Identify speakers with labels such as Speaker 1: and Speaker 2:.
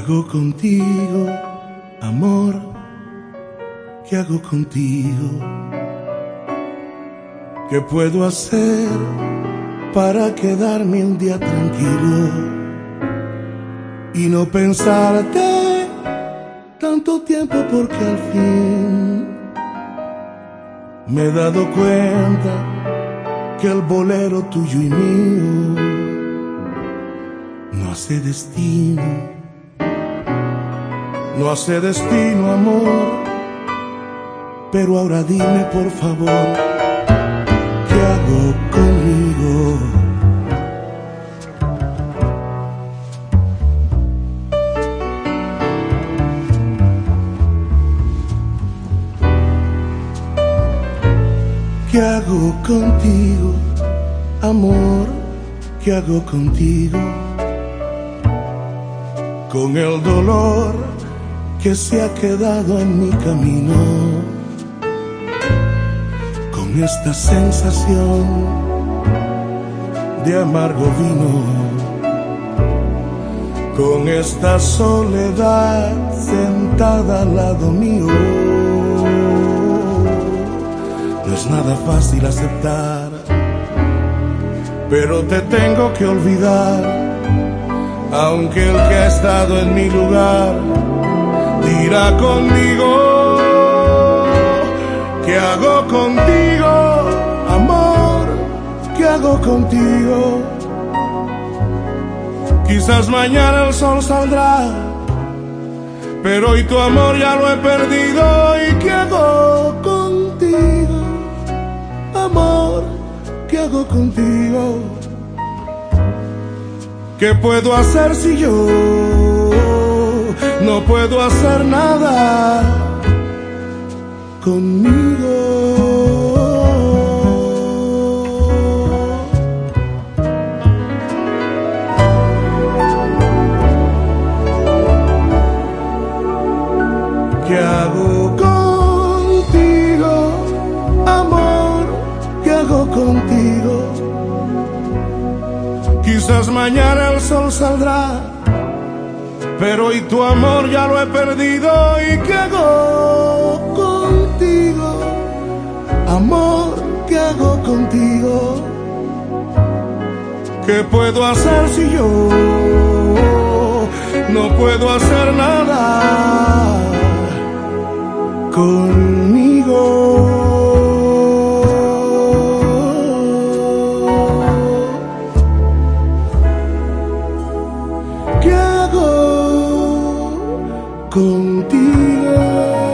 Speaker 1: ¿Qué hago contigo, amor? ¿Qué hago contigo? ¿Qué puedo hacer para quedarme un día tranquilo y no pensarte tanto tiempo porque al fin me he dado cuenta que el bolero tuyo y mío no hace destino, no hace destino amor, pero ahora dime por favor, ¿qué hago conmigo? ¿Qué hago contigo, amor? ¿Qué hago contigo? Con el dolor que se ha quedado en mi camino, con esta sensación de amargo vino, con esta soledad sentada al lado mío. No es nada fácil aceptar, pero te tengo que olvidar, aunque el que ha estado en mi lugar dirá conmigo, ¿qué hago contigo, amor? ¿Qué hago contigo? Quizás mañana el sol saldrá, pero hoy tu amor ya lo he perdido y ¿qué hago contigo? amor, ¿qué hago contigo? ¿Qué puedo hacer si yo no puedo hacer nada conmigo? ¿Qué hago contigo, amor? ¿Qué hago contigo? Quizás mañana el sol saldrá, pero hoy tu amor ya lo he perdido. ¿Y qué hago contigo? Amor, ¿qué hago contigo? ¿Qué puedo hacer si yo no puedo hacer nada conmigo? Contigo?